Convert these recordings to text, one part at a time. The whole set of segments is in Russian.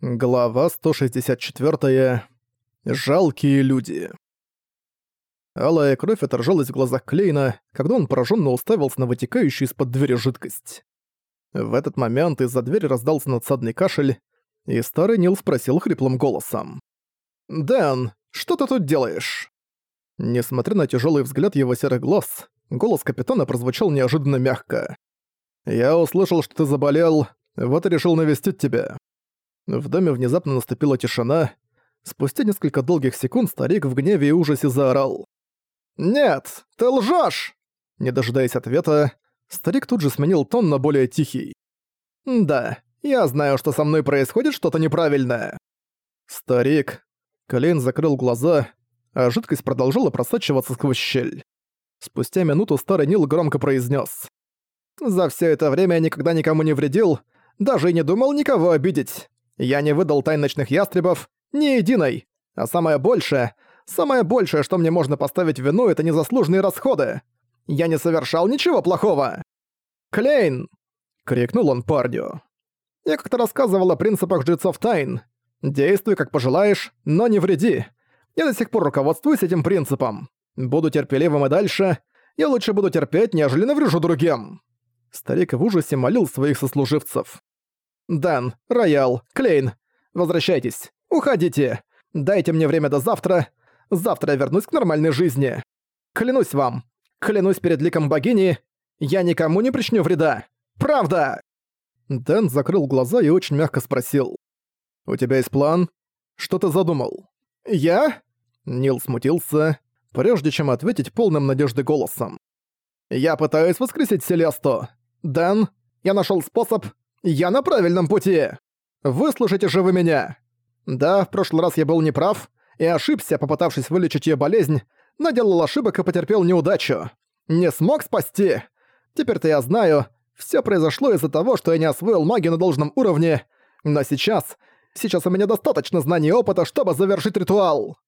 Глава 164. Жалкие люди. Алая кровь отражалась в глазах Клейна, когда он пораженно уставился на вытекающую из-под двери жидкость. В этот момент из-за двери раздался надсадный кашель, и старый Нил спросил хриплым голосом. «Дэн, что ты тут делаешь?» Несмотря на тяжелый взгляд его серых глаз, голос капитана прозвучал неожиданно мягко. «Я услышал, что ты заболел, вот и решил навестить тебя. В доме внезапно наступила тишина. Спустя несколько долгих секунд старик в гневе и ужасе заорал. «Нет, ты лжёшь!» Не дожидаясь ответа, старик тут же сменил тон на более тихий. «Да, я знаю, что со мной происходит что-то неправильное». Старик. Колейн закрыл глаза, а жидкость продолжала просачиваться сквозь щель. Спустя минуту старый Нил громко произнес: «За все это время я никогда никому не вредил, даже и не думал никого обидеть. Я не выдал тайн ночных ястребов ни единой. А самое большее, самое большее, что мне можно поставить вину, это незаслуженные расходы. Я не совершал ничего плохого. «Клейн!» — крикнул он парню. «Я как-то рассказывал о принципах жрецов тайн. Действуй, как пожелаешь, но не вреди. Я до сих пор руководствуюсь этим принципом. Буду терпеливым и дальше. Я лучше буду терпеть, нежели наврежу другим». Старик в ужасе молил своих сослуживцев. «Дан, Роял, Клейн, возвращайтесь, уходите. Дайте мне время до завтра. Завтра я вернусь к нормальной жизни. Клянусь вам, клянусь перед ликом богини, я никому не причиню вреда. Правда!» Дэн закрыл глаза и очень мягко спросил. «У тебя есть план? Что ты задумал?» «Я?» Нил смутился, прежде чем ответить полным надежды голосом. «Я пытаюсь воскресить Селесту. Дэн, я нашел способ, я на правильном пути! Выслушайте же вы меня! Да, в прошлый раз я был неправ и ошибся, попытавшись вылечить ее болезнь, наделал ошибок и потерпел неудачу. Не смог спасти! Теперь-то я знаю, все произошло из-за того, что я не освоил магию на должном уровне, но сейчас, сейчас у меня достаточно знаний и опыта, чтобы завершить ритуал.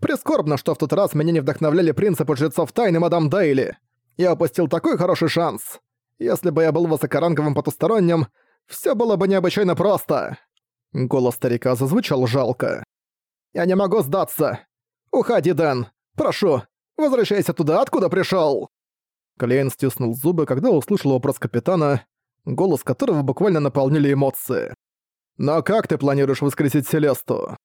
Прискорбно, что в тот раз меня не вдохновляли принципы жрецов тайны мадам Дейли. Я упустил такой хороший шанс. Если бы я был высокоранговым потусторонним, все было бы необычайно просто!» Голос старика зазвучал жалко. «Я не могу сдаться! Уходи, Дэн! Прошу, возвращайся туда, откуда пришел. Клейн стиснул зубы, когда услышал вопрос капитана, голос которого буквально наполнили эмоции. «Но как ты планируешь воскресить Селесту?»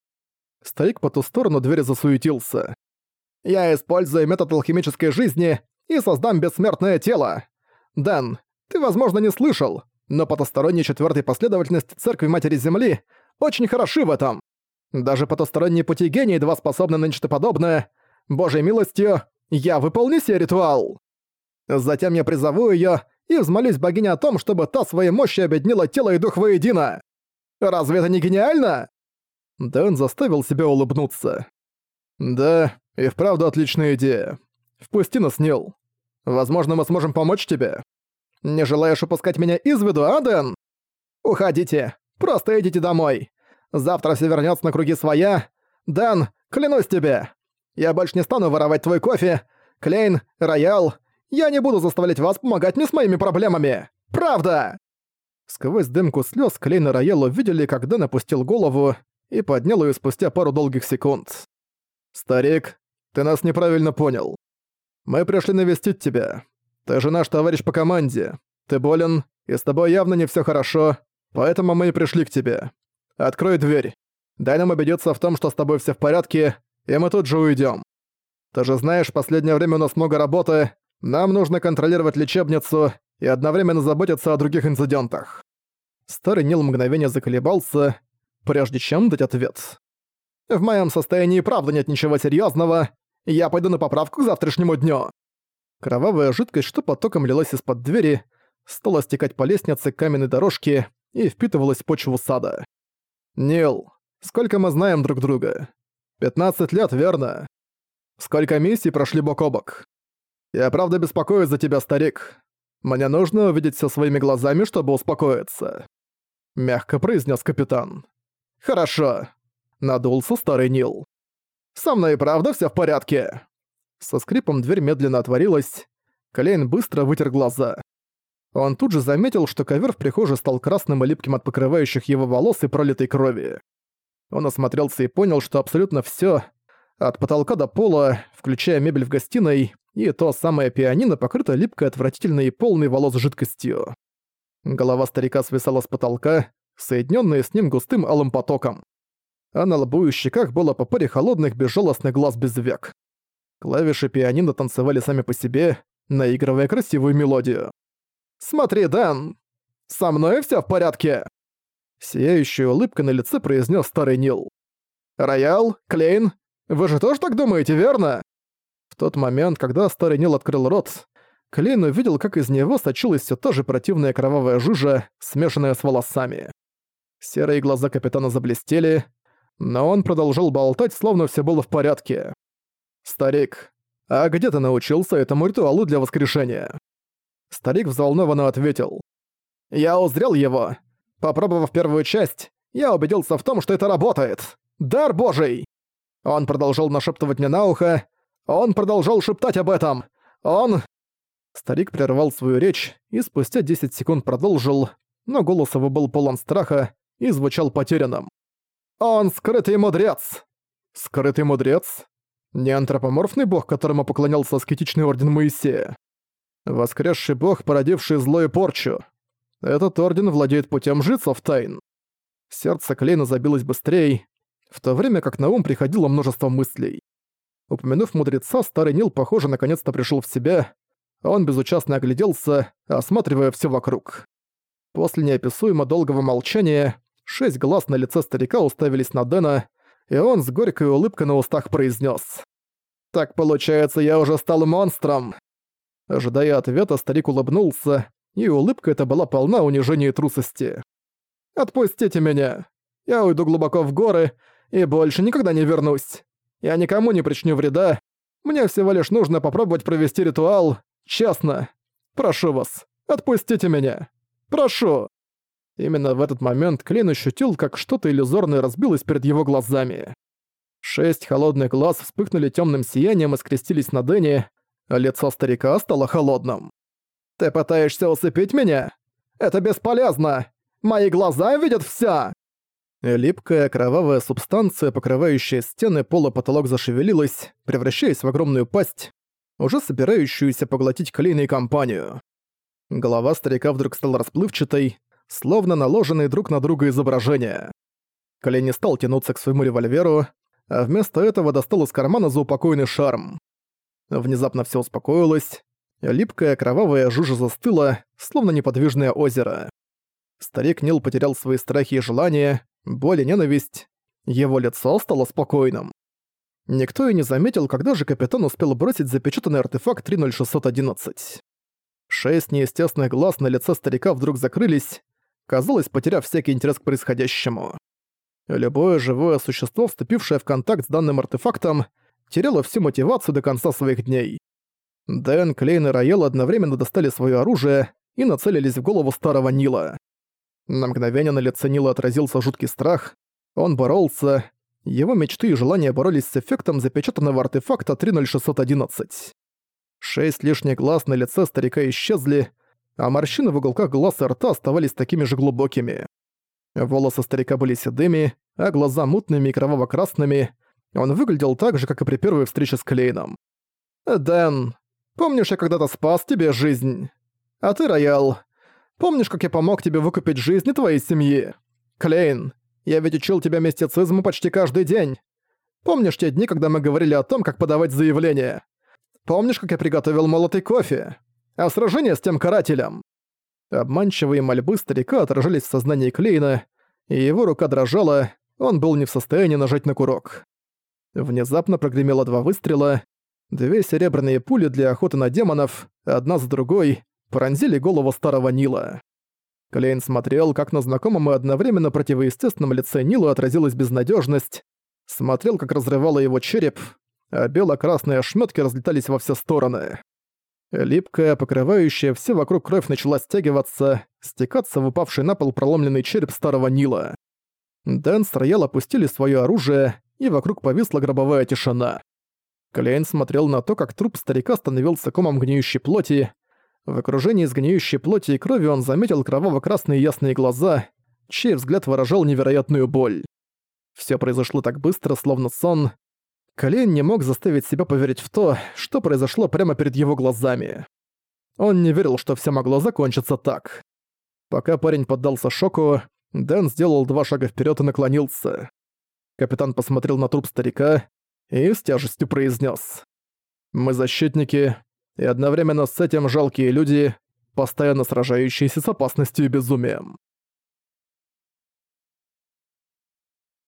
Старик по ту сторону двери засуетился. «Я использую метод алхимической жизни и создам бессмертное тело. Дэн, ты, возможно, не слышал, но потусторонние четвертой последовательности Церкви Матери Земли очень хороши в этом. Даже потусторонние пути гения едва способны на нечто подобное. Божьей милостью, я выполню сей ритуал. Затем я призову ее и взмолюсь богине о том, чтобы та своей мощью объединила тело и дух воедино. Разве это не гениально? Дэн заставил себя улыбнуться. Да, и вправду отличная идея. Впусти нас, Нил. Возможно, мы сможем помочь тебе. Не желаешь упускать меня из виду, а, Дэн? Уходите. Просто идите домой. Завтра все вернется на круги своя. Дэн, клянусь тебе. Я больше не стану воровать твой кофе. Клейн, Роял. Я не буду заставлять вас помогать мне с моими проблемами. Правда!» Сквозь дымку слез Клейн и Роял увидели, как Дэн опустил голову и поднял ее спустя пару долгих секунд. «Старик, ты нас неправильно понял. Мы пришли навестить тебя. Ты же наш товарищ по команде. Ты болен, и с тобой явно не все хорошо, поэтому мы и пришли к тебе. Открой дверь. Дай нам убедиться в том, что с тобой все в порядке, и мы тут же уйдем. Ты же знаешь, в последнее время у нас много работы, нам нужно контролировать лечебницу и одновременно заботиться о других инцидентах». Старый Нил мгновение заколебался, прежде чем дать ответ. «В моем состоянии правда нет ничего серьезного. Я пойду на поправку к завтрашнему дню». Кровавая жидкость, что потоком лилась из-под двери, стала стекать по лестнице каменной дорожке и впитывалась в почву сада. «Нил, сколько мы знаем друг друга? 15 лет, верно? Сколько миссий прошли бок о бок? Я правда беспокоюсь за тебя, старик. Мне нужно увидеть все своими глазами, чтобы успокоиться», — мягко произнес капитан. «Хорошо», — надулся старый Нил. «Со мной и правда все в порядке?» Со скрипом дверь медленно отворилась. Клейн быстро вытер глаза. Он тут же заметил, что ковер в прихожей стал красным и липким от покрывающих его волос и пролитой крови. Он осмотрелся и понял, что абсолютно всё, от потолка до пола, включая мебель в гостиной, и то самое пианино покрыто липкой, отвратительной и полной волос жидкостью. Голова старика свисала с потолка, соединённая с ним густым алым потоком. А на лбу и щеках было по паре холодных безжалостных глаз без век. Клавиши пианино танцевали сами по себе, наигрывая красивую мелодию. «Смотри, Дэн! Со мной всё в порядке!» Сияющая улыбка на лице произнес старый Нил. «Роял, Клейн, вы же тоже так думаете, верно?» В тот момент, когда старый Нил открыл рот, Клейн увидел, как из него сочилась все та же противная кровавая жижа, смешанная с волосами. Серые глаза капитана заблестели, но он продолжал болтать, словно все было в порядке. «Старик, а где ты научился этому ритуалу для воскрешения?» Старик взволнованно ответил. «Я узрел его. Попробовав первую часть, я убедился в том, что это работает. Дар божий!» Он продолжал нашептывать мне на ухо. Он продолжал шептать об этом. Он... Старик прервал свою речь и спустя 10 секунд продолжил, но голос его был полон страха и звучал потерянным. «Он скрытый мудрец!» «Скрытый мудрец?» Не антропоморфный бог, которому поклонялся аскетичный орден Моисея. Воскресший бог, породивший зло и порчу. Этот орден владеет путем жицов тайн. Сердце Клейна забилось быстрее, в то время как на ум приходило множество мыслей. Упомянув мудреца, старый Нил, похоже, наконец-то пришел в себя. Он безучастно огляделся, осматривая все вокруг. После неописуемо долгого молчания шесть глаз на лице старика уставились на Дэна, и он с горькой улыбкой на устах произнес: «Так получается, я уже стал монстром!» Ожидая ответа, старик улыбнулся, и улыбка эта была полна унижения и трусости. «Отпустите меня! Я уйду глубоко в горы и больше никогда не вернусь. Я никому не причиню вреда. Мне всего лишь нужно попробовать провести ритуал. Честно. Прошу вас, отпустите меня. Прошу!» Именно в этот момент Клейн ощутил, как что-то иллюзорное разбилось перед его глазами. Шесть холодных глаз вспыхнули темным сиянием и скрестились на Дэнни, а лицо старика стало холодным. «Ты пытаешься усыпить меня? Это бесполезно! Мои глаза видят вся!» Липкая кровавая субстанция, покрывающая стены пола потолок зашевелилась, превращаясь в огромную пасть, уже собирающуюся поглотить Клейна и компанию. Голова старика вдруг стала расплывчатой, словно наложенные друг на друга изображения. Клейн не стал тянуться к своему револьверу, а вместо этого достал из кармана заупокойный шарм. Внезапно все успокоилось, липкая кровавая жужа застыла, словно неподвижное озеро. Старик Нил потерял свои страхи и желания, боль и ненависть. Его лицо стало спокойным. Никто и не заметил, когда же капитан успел бросить запечатанный артефакт 30611. Шесть неестественных глаз на лице старика вдруг закрылись, казалось, потеряв всякий интерес к происходящему. Любое живое существо, вступившее в контакт с данным артефактом, теряло всю мотивацию до конца своих дней. Дэн, Клейн и Раел одновременно достали свое оружие и нацелились в голову старого Нила. На мгновение на лице Нила отразился жуткий страх. Он боролся. Его мечты и желания боролись с эффектом запечатанного артефакта 30611. Шесть лишних глаз на лице старика исчезли, а морщины в уголках глаз и рта оставались такими же глубокими. Волосы старика были седыми, а глаза мутными и кроваво-красными. Он выглядел так же, как и при первой встрече с Клейном. «Дэн, помнишь, я когда-то спас тебе жизнь? А ты, Роял, помнишь, как я помог тебе выкупить жизни твоей семьи? Клейн, я ведь учил тебя мистицизму почти каждый день. Помнишь те дни, когда мы говорили о том, как подавать заявление? Помнишь, как я приготовил молотый кофе? А сражение с тем карателем?» Обманчивые мольбы старика отражались в сознании Клейна, и его рука дрожала, он был не в состоянии нажать на курок. Внезапно прогремело два выстрела, две серебряные пули для охоты на демонов, одна за другой, пронзили голову старого Нила. Клейн смотрел, как на знакомом и одновременно противоестественном лице Нила отразилась безнадежность, смотрел, как разрывало его череп, а бело-красные ошметки разлетались во все стороны. Липкая, покрывающая все вокруг кровь начала стягиваться, стекаться в упавший на пол проломленный череп старого Нила. Дэн с Роял опустили свое оружие, и вокруг повисла гробовая тишина. Клейн смотрел на то, как труп старика становился комом гниющей плоти. В окружении сгниющей плоти и крови он заметил кроваво-красные ясные глаза, чей взгляд выражал невероятную боль. Все произошло так быстро, словно сон. Колен не мог заставить себя поверить в то, что произошло прямо перед его глазами. Он не верил, что все могло закончиться так. Пока парень поддался шоку, Дэн сделал два шага вперед и наклонился. Капитан посмотрел на труп старика и с тяжестью произнес: «Мы защитники, и одновременно с этим жалкие люди, постоянно сражающиеся с опасностью и безумием».